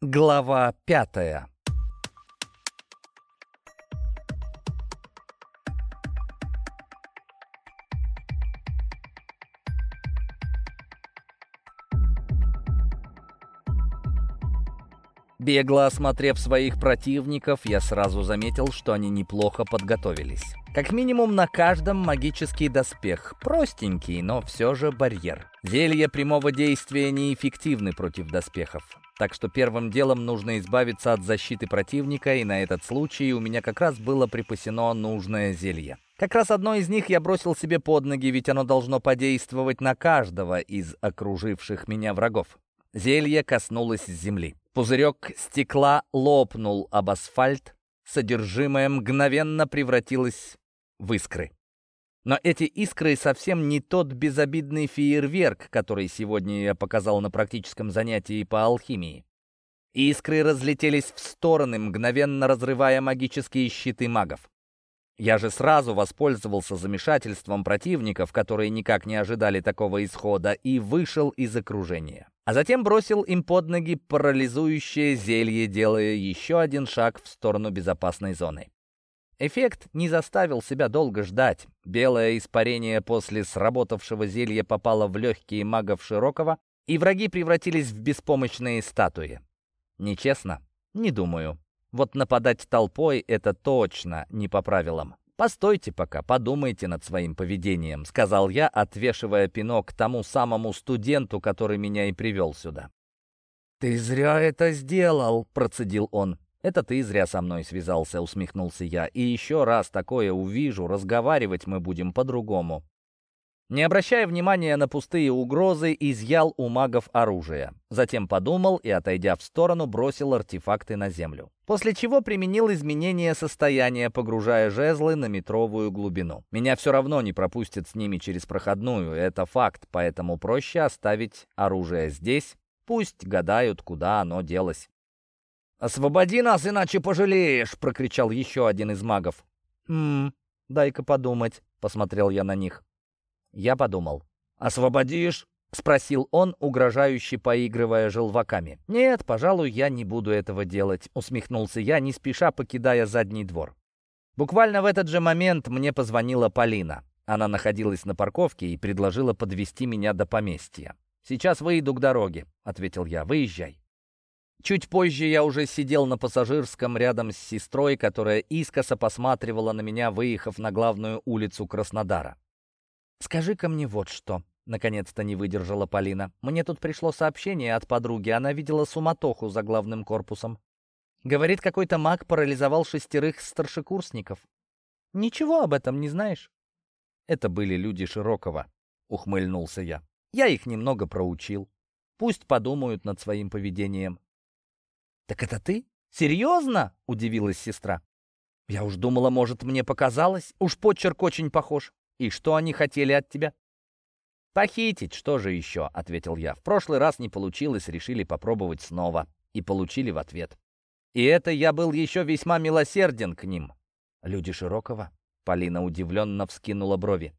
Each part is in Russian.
Глава пятая Бегло осмотрев своих противников, я сразу заметил, что они неплохо подготовились. Как минимум на каждом магический доспех. Простенький, но все же барьер. Зелья прямого действия неэффективны против доспехов. Так что первым делом нужно избавиться от защиты противника, и на этот случай у меня как раз было припасено нужное зелье. Как раз одно из них я бросил себе под ноги, ведь оно должно подействовать на каждого из окруживших меня врагов. Зелье коснулось земли. Пузырек стекла лопнул об асфальт, содержимое мгновенно превратилось в искры. Но эти искры совсем не тот безобидный фейерверк, который сегодня я показал на практическом занятии по алхимии. Искры разлетелись в стороны, мгновенно разрывая магические щиты магов. Я же сразу воспользовался замешательством противников, которые никак не ожидали такого исхода, и вышел из окружения. А затем бросил им под ноги парализующее зелье, делая еще один шаг в сторону безопасной зоны. Эффект не заставил себя долго ждать. Белое испарение после сработавшего зелья попало в легкие магов Широкого, и враги превратились в беспомощные статуи. Нечестно? Не думаю. Вот нападать толпой — это точно не по правилам. «Постойте пока, подумайте над своим поведением», — сказал я, отвешивая пинок тому самому студенту, который меня и привел сюда. «Ты зря это сделал», — процедил он. «Это ты зря со мной связался», — усмехнулся я. «И еще раз такое увижу, разговаривать мы будем по-другому». Не обращая внимания на пустые угрозы, изъял у магов оружие. Затем подумал и, отойдя в сторону, бросил артефакты на землю. После чего применил изменение состояния, погружая жезлы на метровую глубину. Меня все равно не пропустят с ними через проходную, это факт, поэтому проще оставить оружие здесь, пусть гадают, куда оно делось. «Освободи нас, иначе пожалеешь!» — прокричал еще один из магов. «Ммм, дай-ка подумать», — посмотрел я на них. Я подумал. «Освободишь?» — спросил он, угрожающе поигрывая желваками. «Нет, пожалуй, я не буду этого делать», — усмехнулся я, не спеша покидая задний двор. Буквально в этот же момент мне позвонила Полина. Она находилась на парковке и предложила подвести меня до поместья. «Сейчас выйду к дороге», — ответил я. «Выезжай». Чуть позже я уже сидел на пассажирском рядом с сестрой, которая искоса посматривала на меня, выехав на главную улицу Краснодара. «Скажи-ка мне вот что», — наконец-то не выдержала Полина. «Мне тут пришло сообщение от подруги. Она видела суматоху за главным корпусом. Говорит, какой-то маг парализовал шестерых старшекурсников. Ничего об этом не знаешь?» «Это были люди Широкого», — ухмыльнулся я. «Я их немного проучил. Пусть подумают над своим поведением». «Так это ты? Серьезно?» — удивилась сестра. «Я уж думала, может, мне показалось. Уж почерк очень похож. «И что они хотели от тебя?» «Похитить, что же еще?» — ответил я. «В прошлый раз не получилось, решили попробовать снова. И получили в ответ. И это я был еще весьма милосерден к ним». «Люди Широкого?» — Полина удивленно вскинула брови.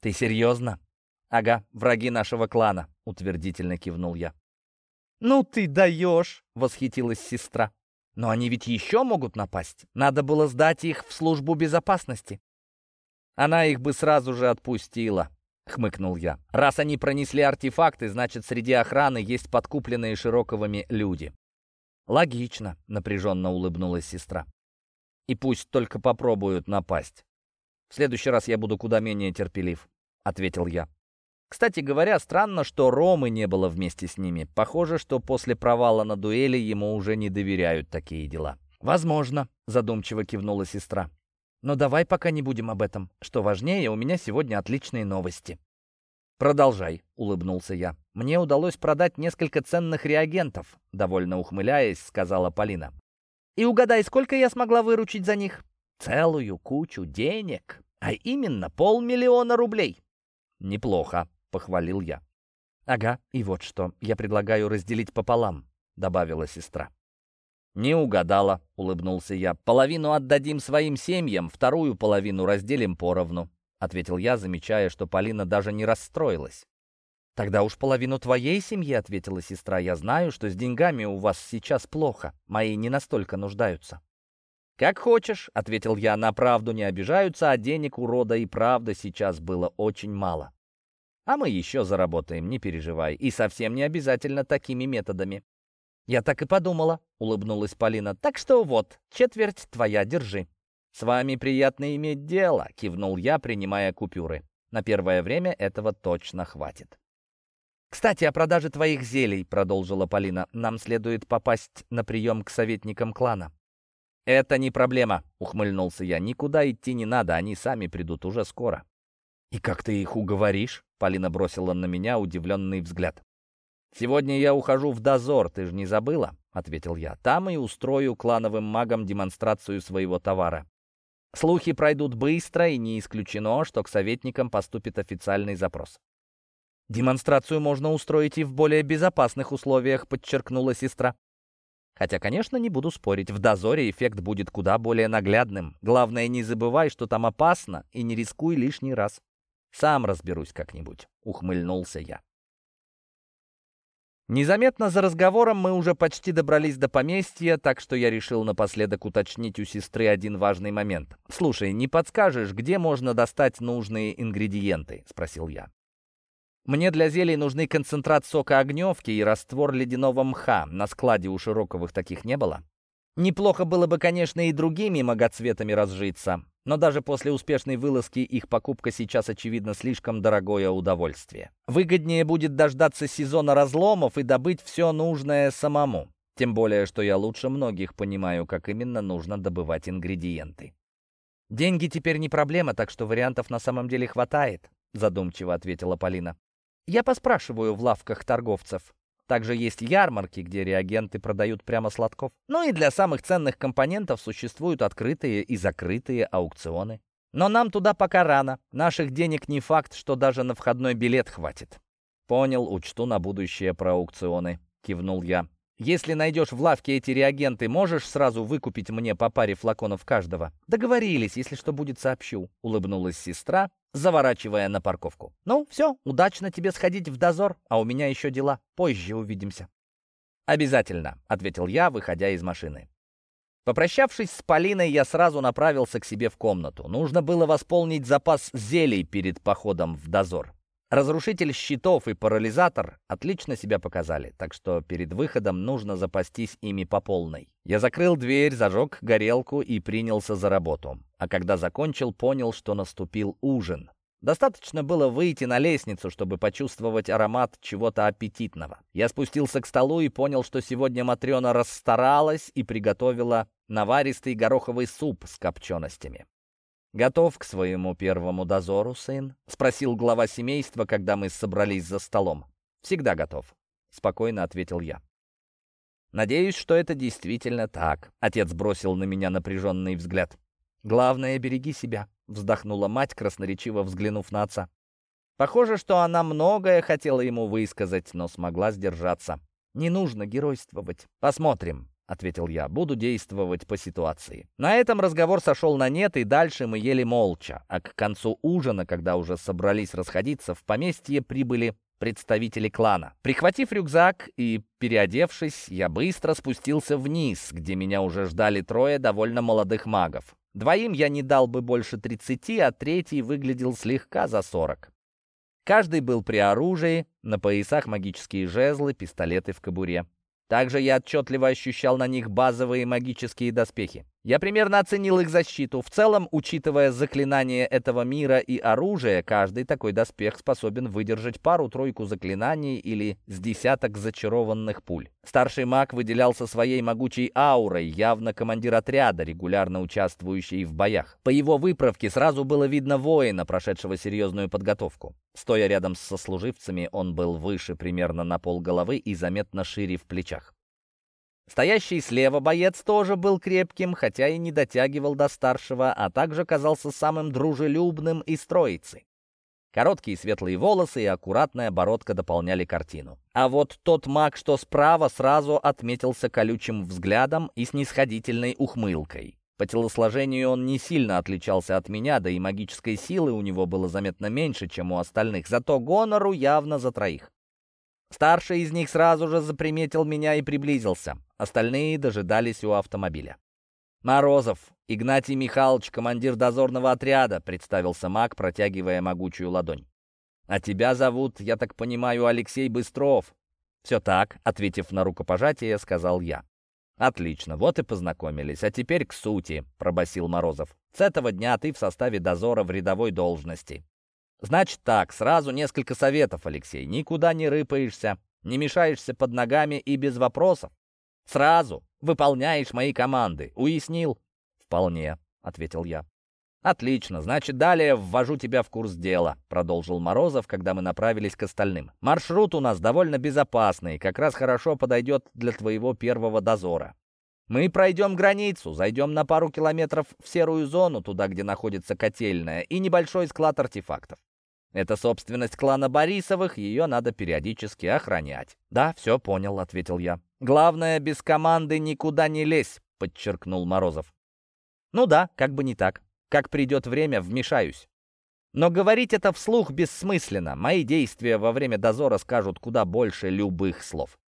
«Ты серьезно?» «Ага, враги нашего клана», — утвердительно кивнул я. «Ну ты даешь!» — восхитилась сестра. «Но они ведь еще могут напасть. Надо было сдать их в службу безопасности. Она их бы сразу же отпустила, хмыкнул я. Раз они пронесли артефакты, значит, среди охраны есть подкупленные Широковыми люди. Логично, напряженно улыбнулась сестра. И пусть только попробуют напасть. В следующий раз я буду куда менее терпелив, ответил я. Кстати говоря, странно, что Ромы не было вместе с ними. Похоже, что после провала на дуэли ему уже не доверяют такие дела. «Возможно», — задумчиво кивнула сестра. Но давай пока не будем об этом. Что важнее, у меня сегодня отличные новости. «Продолжай», — улыбнулся я. «Мне удалось продать несколько ценных реагентов», — довольно ухмыляясь, сказала Полина. «И угадай, сколько я смогла выручить за них?» «Целую кучу денег, а именно полмиллиона рублей». «Неплохо», — похвалил я. «Ага, и вот что. Я предлагаю разделить пополам», — добавила сестра. «Не угадала», — улыбнулся я. «Половину отдадим своим семьям, вторую половину разделим поровну», — ответил я, замечая, что Полина даже не расстроилась. «Тогда уж половину твоей семьи», — ответила сестра. «Я знаю, что с деньгами у вас сейчас плохо. Мои не настолько нуждаются». «Как хочешь», — ответил я, — «на правду не обижаются, а денег у рода и правда сейчас было очень мало. А мы еще заработаем, не переживай, и совсем не обязательно такими методами». «Я так и подумала», — улыбнулась Полина. «Так что вот, четверть твоя, держи». «С вами приятно иметь дело», — кивнул я, принимая купюры. «На первое время этого точно хватит». «Кстати, о продаже твоих зелий», — продолжила Полина. «Нам следует попасть на прием к советникам клана». «Это не проблема», — ухмыльнулся я. «Никуда идти не надо, они сами придут уже скоро». «И как ты их уговоришь?» — Полина бросила на меня удивленный взгляд. «Сегодня я ухожу в дозор, ты же не забыла?» — ответил я. «Там и устрою клановым магам демонстрацию своего товара. Слухи пройдут быстро, и не исключено, что к советникам поступит официальный запрос». «Демонстрацию можно устроить и в более безопасных условиях», — подчеркнула сестра. Хотя, конечно, не буду спорить, в дозоре эффект будет куда более наглядным. Главное, не забывай, что там опасно, и не рискуй лишний раз. Сам разберусь как-нибудь, ухмыльнулся я. Незаметно за разговором мы уже почти добрались до поместья, так что я решил напоследок уточнить у сестры один важный момент. «Слушай, не подскажешь, где можно достать нужные ингредиенты?» — спросил я. Мне для зелий нужны концентрат сока огневки и раствор ледяного мха. На складе у Широковых таких не было. Неплохо было бы, конечно, и другими многоцветами разжиться, но даже после успешной вылазки их покупка сейчас, очевидно, слишком дорогое удовольствие. Выгоднее будет дождаться сезона разломов и добыть все нужное самому. Тем более, что я лучше многих понимаю, как именно нужно добывать ингредиенты. «Деньги теперь не проблема, так что вариантов на самом деле хватает», задумчиво ответила Полина. Я поспрашиваю в лавках торговцев. Также есть ярмарки, где реагенты продают прямо с лотков. Ну и для самых ценных компонентов существуют открытые и закрытые аукционы. Но нам туда пока рано. Наших денег не факт, что даже на входной билет хватит. Понял, учту на будущее про аукционы. Кивнул я. Если найдешь в лавке эти реагенты, можешь сразу выкупить мне по паре флаконов каждого? Договорились, если что будет, сообщу. Улыбнулась сестра, заворачивая на парковку. Ну, все, удачно тебе сходить в дозор, а у меня еще дела. Позже увидимся. Обязательно, ответил я, выходя из машины. Попрощавшись с Полиной, я сразу направился к себе в комнату. Нужно было восполнить запас зелий перед походом в дозор. Разрушитель щитов и парализатор отлично себя показали, так что перед выходом нужно запастись ими по полной. Я закрыл дверь, зажег горелку и принялся за работу. А когда закончил, понял, что наступил ужин. Достаточно было выйти на лестницу, чтобы почувствовать аромат чего-то аппетитного. Я спустился к столу и понял, что сегодня Матрена расстаралась и приготовила наваристый гороховый суп с копченостями. «Готов к своему первому дозору, сын?» — спросил глава семейства, когда мы собрались за столом. «Всегда готов», — спокойно ответил я. «Надеюсь, что это действительно так», — отец бросил на меня напряженный взгляд. «Главное, береги себя», — вздохнула мать, красноречиво взглянув на отца. Похоже, что она многое хотела ему высказать, но смогла сдержаться. «Не нужно геройствовать. Посмотрим, — ответил я. «Буду действовать по ситуации». На этом разговор сошел на нет, и дальше мы ели молча. А к концу ужина, когда уже собрались расходиться, в поместье прибыли представители клана. Прихватив рюкзак и переодевшись, я быстро спустился вниз, где меня уже ждали трое довольно молодых магов. Двоим я не дал бы больше тридцати, а третий выглядел слегка за сорок. Каждый был при оружии, на поясах магические жезлы, пистолеты в кобуре. Также я отчетливо ощущал на них базовые магические доспехи. Я примерно оценил их защиту. В целом, учитывая заклинания этого мира и оружие, каждый такой доспех способен выдержать пару-тройку заклинаний или с десяток зачарованных пуль. Старший маг выделялся своей могучей аурой, явно командир отряда, регулярно участвующий в боях. По его выправке сразу было видно воина, прошедшего серьезную подготовку. Стоя рядом с сослуживцами, он был выше примерно на пол головы и заметно шире в плечах. Стоящий слева боец тоже был крепким, хотя и не дотягивал до старшего, а также казался самым дружелюбным из троицы. Короткие светлые волосы и аккуратная бородка дополняли картину. А вот тот маг, что справа, сразу отметился колючим взглядом и снисходительной ухмылкой. По телосложению он не сильно отличался от меня, да и магической силы у него было заметно меньше, чем у остальных, зато гонору явно за троих. Старший из них сразу же заприметил меня и приблизился. Остальные дожидались у автомобиля. «Морозов, Игнатий Михайлович, командир дозорного отряда», — представился маг, протягивая могучую ладонь. «А тебя зовут, я так понимаю, Алексей Быстров». «Все так», — ответив на рукопожатие, сказал я. «Отлично, вот и познакомились. А теперь к сути», — пробасил Морозов. «С этого дня ты в составе дозора в рядовой должности. Значит так, сразу несколько советов, Алексей. Никуда не рыпаешься, не мешаешься под ногами и без вопросов. Сразу выполняешь мои команды. Уяснил?» «Вполне», — ответил я. «Отлично, значит, далее ввожу тебя в курс дела», — продолжил Морозов, когда мы направились к остальным. «Маршрут у нас довольно безопасный, как раз хорошо подойдет для твоего первого дозора. Мы пройдем границу, зайдем на пару километров в серую зону, туда, где находится котельная, и небольшой склад артефактов. Это собственность клана Борисовых, ее надо периодически охранять». «Да, все понял», — ответил я. «Главное, без команды никуда не лезь», — подчеркнул Морозов. «Ну да, как бы не так. Как придет время, вмешаюсь. Но говорить это вслух бессмысленно. Мои действия во время дозора скажут куда больше любых слов.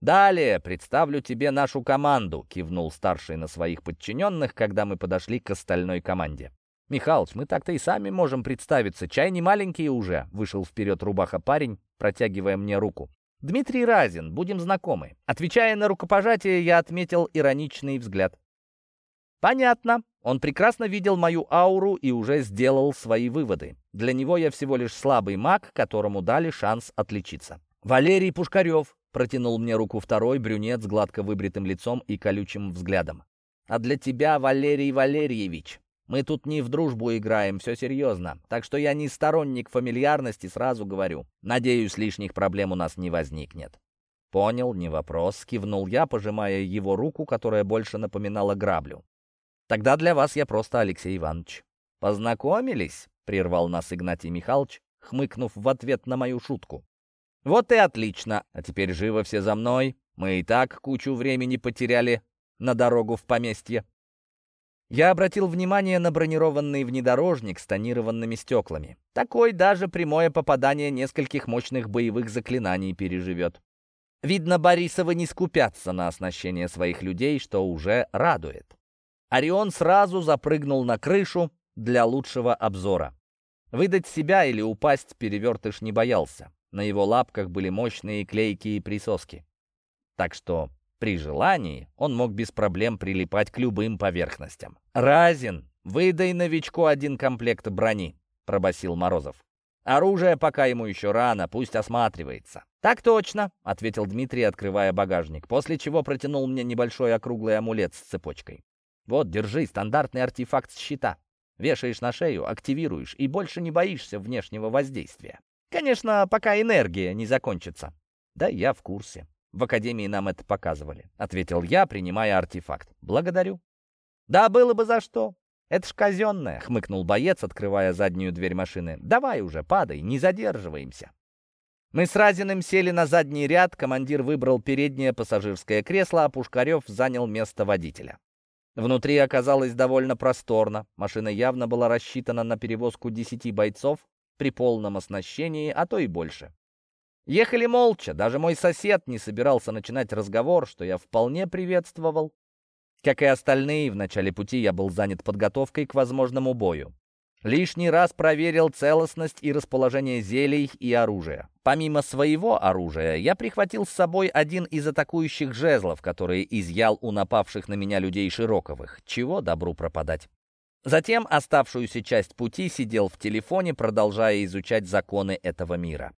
«Далее представлю тебе нашу команду», — кивнул старший на своих подчиненных, когда мы подошли к остальной команде. «Михалыч, мы так-то и сами можем представиться. Чай не маленькие уже», — вышел вперед рубаха парень, протягивая мне руку. «Дмитрий Разин, будем знакомы». Отвечая на рукопожатие, я отметил ироничный взгляд. «Понятно. Он прекрасно видел мою ауру и уже сделал свои выводы. Для него я всего лишь слабый маг, которому дали шанс отличиться. «Валерий Пушкарев», — протянул мне руку второй брюнет с гладко выбритым лицом и колючим взглядом. «А для тебя, Валерий Валерьевич, мы тут не в дружбу играем, все серьезно. Так что я не сторонник фамильярности, сразу говорю. Надеюсь, лишних проблем у нас не возникнет». «Понял, не вопрос», — кивнул я, пожимая его руку, которая больше напоминала граблю. Тогда для вас я просто Алексей Иванович». «Познакомились?» — прервал нас Игнатий Михайлович, хмыкнув в ответ на мою шутку. «Вот и отлично. А теперь живо все за мной. Мы и так кучу времени потеряли на дорогу в поместье». Я обратил внимание на бронированный внедорожник с тонированными стеклами. Такой даже прямое попадание нескольких мощных боевых заклинаний переживет. Видно, Борисовы не скупятся на оснащение своих людей, что уже радует. Орион сразу запрыгнул на крышу для лучшего обзора. Выдать себя или упасть перевертыш не боялся. На его лапках были мощные клейкие присоски. Так что при желании он мог без проблем прилипать к любым поверхностям. «Разин, выдай новичку один комплект брони», — пробасил Морозов. «Оружие пока ему еще рано, пусть осматривается». «Так точно», — ответил Дмитрий, открывая багажник, после чего протянул мне небольшой округлый амулет с цепочкой. Вот, держи, стандартный артефакт щита. Вешаешь на шею, активируешь и больше не боишься внешнего воздействия. Конечно, пока энергия не закончится. Да, я в курсе. В академии нам это показывали, ответил я, принимая артефакт. Благодарю. Да было бы за что. Это ж казенное, хмыкнул боец, открывая заднюю дверь машины. Давай уже, падай, не задерживаемся. Мы с Разиным сели на задний ряд, командир выбрал переднее пассажирское кресло, а Пушкарев занял место водителя. Внутри оказалось довольно просторно. Машина явно была рассчитана на перевозку десяти бойцов при полном оснащении, а то и больше. Ехали молча, даже мой сосед не собирался начинать разговор, что я вполне приветствовал. Как и остальные, в начале пути я был занят подготовкой к возможному бою. Лишний раз проверил целостность и расположение зелий и оружия. Помимо своего оружия, я прихватил с собой один из атакующих жезлов, который изъял у напавших на меня людей Широковых. Чего добру пропадать. Затем оставшуюся часть пути сидел в телефоне, продолжая изучать законы этого мира.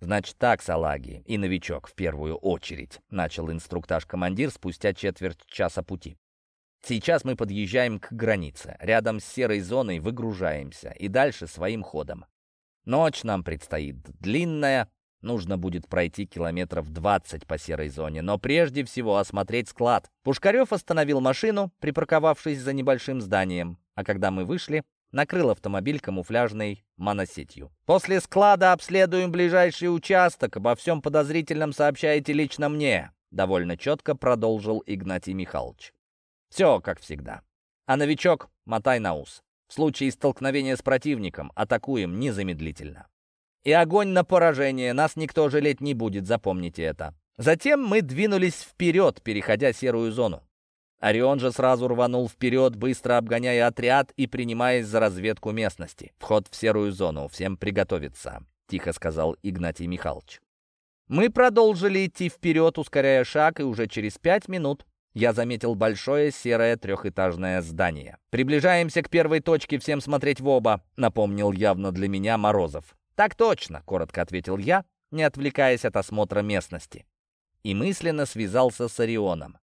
«Значит так, салаги, и новичок в первую очередь», — начал инструктаж командир спустя четверть часа пути. Сейчас мы подъезжаем к границе. Рядом с серой зоной выгружаемся. И дальше своим ходом. Ночь нам предстоит длинная. Нужно будет пройти километров 20 по серой зоне. Но прежде всего осмотреть склад. Пушкарев остановил машину, припарковавшись за небольшим зданием. А когда мы вышли, накрыл автомобиль камуфляжной моносетью. «После склада обследуем ближайший участок. Обо всем подозрительном сообщаете лично мне», — довольно четко продолжил Игнатий Михайлович. Все как всегда. А новичок — мотай на ус. В случае столкновения с противником атакуем незамедлительно. И огонь на поражение, нас никто жалеть не будет, запомните это. Затем мы двинулись вперед, переходя серую зону. Орион же сразу рванул вперед, быстро обгоняя отряд и принимаясь за разведку местности. «Вход в серую зону. Всем приготовиться», — тихо сказал Игнатий Михайлович. Мы продолжили идти вперед, ускоряя шаг, и уже через пять минут я заметил большое серое трехэтажное здание. «Приближаемся к первой точке, всем смотреть в оба», — напомнил явно для меня Морозов. «Так точно», — коротко ответил я, не отвлекаясь от осмотра местности. И мысленно связался с Орионом.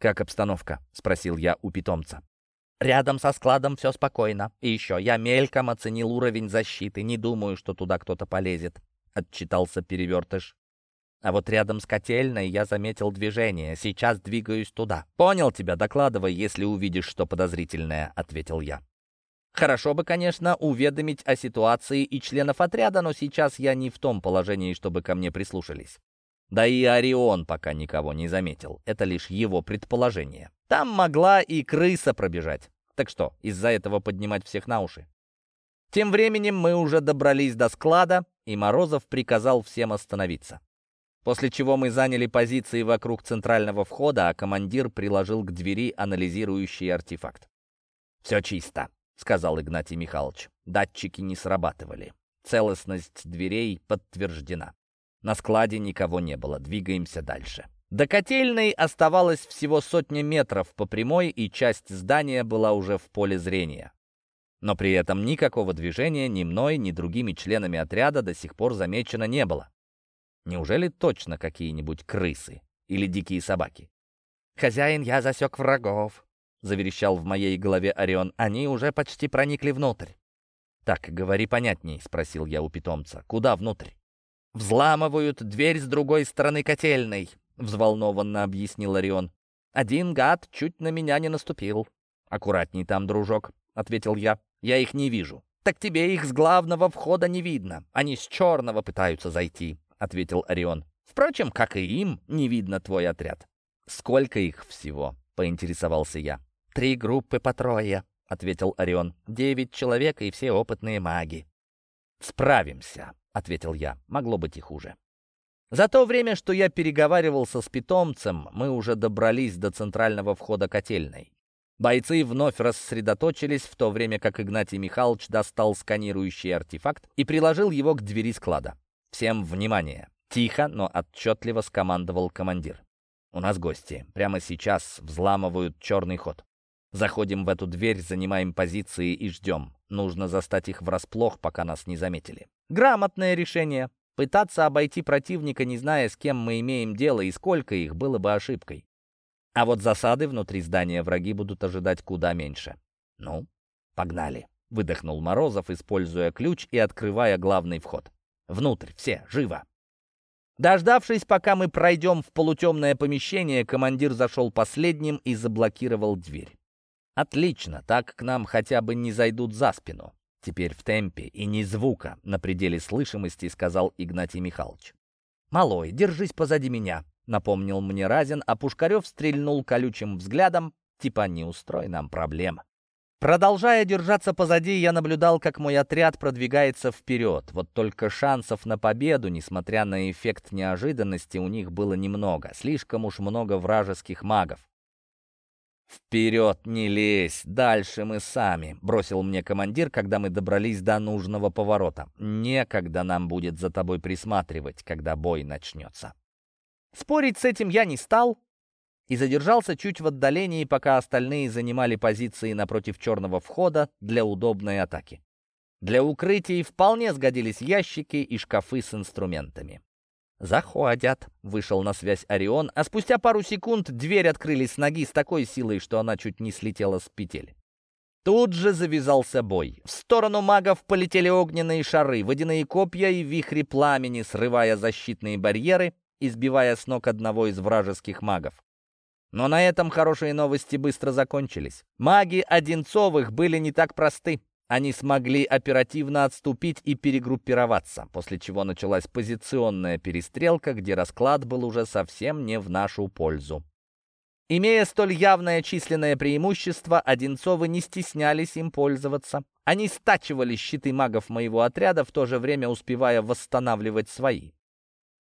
«Как обстановка?» — спросил я у питомца. «Рядом со складом все спокойно. И еще, я мельком оценил уровень защиты. Не думаю, что туда кто-то полезет», — отчитался перевертыш. А вот рядом с котельной я заметил движение. Сейчас двигаюсь туда. «Понял тебя, докладывай, если увидишь что подозрительное», — ответил я. Хорошо бы, конечно, уведомить о ситуации и членов отряда, но сейчас я не в том положении, чтобы ко мне прислушались. Да и Орион пока никого не заметил. Это лишь его предположение. Там могла и крыса пробежать. Так что, из-за этого поднимать всех на уши? Тем временем мы уже добрались до склада, и Морозов приказал всем остановиться. После чего мы заняли позиции вокруг центрального входа, а командир приложил к двери анализирующий артефакт. «Все чисто», — сказал Игнатий Михайлович. «Датчики не срабатывали. Целостность дверей подтверждена. На складе никого не было. Двигаемся дальше». До котельной оставалось всего сотня метров по прямой, и часть здания была уже в поле зрения. Но при этом никакого движения ни мной, ни другими членами отряда до сих пор замечено не было. Неужели точно какие-нибудь крысы или дикие собаки? «Хозяин, я засек врагов», — заверещал в моей голове Орион. «Они уже почти проникли внутрь». «Так, говори понятней», — спросил я у питомца. «Куда внутрь?» «Взламывают дверь с другой стороны котельной», — взволнованно объяснил Орион. «Один гад чуть на меня не наступил». «Аккуратней там, дружок», — ответил я. «Я их не вижу». «Так тебе их с главного входа не видно. Они с черного пытаются зайти ответил Орион. «Впрочем, как и им, не видно твой отряд». «Сколько их всего?» — поинтересовался я. «Три группы по трое», — ответил Орион. «Девять человек и все опытные маги». «Справимся», — ответил я. «Могло быть и хуже». За то время, что я переговаривался с питомцем, мы уже добрались до центрального входа котельной. Бойцы вновь рассредоточились, в то время как Игнатий Михайлович достал сканирующий артефакт и приложил его к двери склада. «Всем внимание!» Тихо, но отчетливо скомандовал командир. «У нас гости. Прямо сейчас взламывают черный ход. Заходим в эту дверь, занимаем позиции и ждем. Нужно застать их врасплох, пока нас не заметили». Грамотное решение. Пытаться обойти противника, не зная, с кем мы имеем дело и сколько их, было бы ошибкой. А вот засады внутри здания враги будут ожидать куда меньше. «Ну, погнали», — выдохнул Морозов, используя ключ и открывая главный вход. Внутрь, все, живо!» Дождавшись, пока мы пройдем в полутемное помещение, командир зашел последним и заблокировал дверь. «Отлично, так к нам хотя бы не зайдут за спину. Теперь в темпе и ни звука на пределе слышимости», — сказал Игнатий Михайлович. «Малой, держись позади меня», — напомнил мне Разин, а Пушкарев стрельнул колючим взглядом, типа «не устрой нам проблем». Продолжая держаться позади, я наблюдал, как мой отряд продвигается вперед. Вот только шансов на победу, несмотря на эффект неожиданности, у них было немного. Слишком уж много вражеских магов. «Вперед не лезь! Дальше мы сами!» — бросил мне командир, когда мы добрались до нужного поворота. «Некогда нам будет за тобой присматривать, когда бой начнется». Спорить с этим я не стал, и задержался чуть в отдалении, пока остальные занимали позиции напротив черного входа для удобной атаки. Для укрытий вполне сгодились ящики и шкафы с инструментами. «Заходят», — вышел на связь Орион, а спустя пару секунд дверь открылись с ноги с такой силой, что она чуть не слетела с петель. Тут же завязался бой. В сторону магов полетели огненные шары, водяные копья и вихри пламени, срывая защитные барьеры и сбивая с ног одного из вражеских магов. Но на этом хорошие новости быстро закончились. Маги Одинцовых были не так просты. Они смогли оперативно отступить и перегруппироваться, после чего началась позиционная перестрелка, где расклад был уже совсем не в нашу пользу. Имея столь явное численное преимущество, Одинцовы не стеснялись им пользоваться. Они стачивали щиты магов моего отряда, в то же время успевая восстанавливать свои.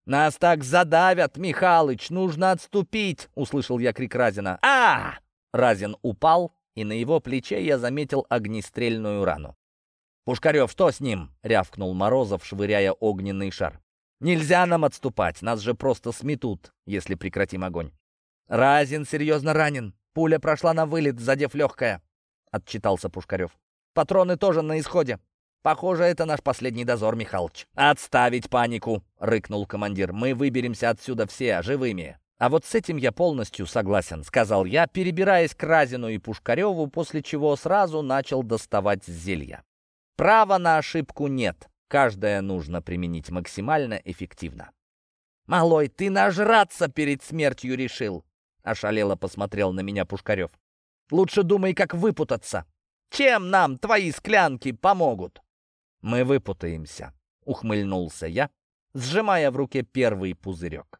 «Нас так задавят, Михалыч, нужно отступить!» — услышал я крик Разина. а Разин упал, и на его плече я заметил огнестрельную рану. «Пушкарев, что с ним?» — рявкнул Морозов, швыряя огненный шар. «Нельзя нам отступать, нас же просто сметут, если прекратим огонь». «Разин серьезно ранен. Пуля прошла на вылет, задев легкое», — отчитался Пушкарев. «Патроны тоже на исходе. Похоже, это наш последний дозор, Михалыч». «Отставить панику!» — рыкнул командир. «Мы выберемся отсюда все живыми». «А вот с этим я полностью согласен», — сказал я, перебираясь к Разину и Пушкареву, после чего сразу начал доставать зелья. Права на ошибку нет. Каждое нужно применить максимально эффективно. «Малой, ты нажраться перед смертью решил!» Ошалело посмотрел на меня Пушкарев. «Лучше думай, как выпутаться. Чем нам твои склянки помогут?» «Мы выпутаемся», — ухмыльнулся я, сжимая в руке первый пузырек.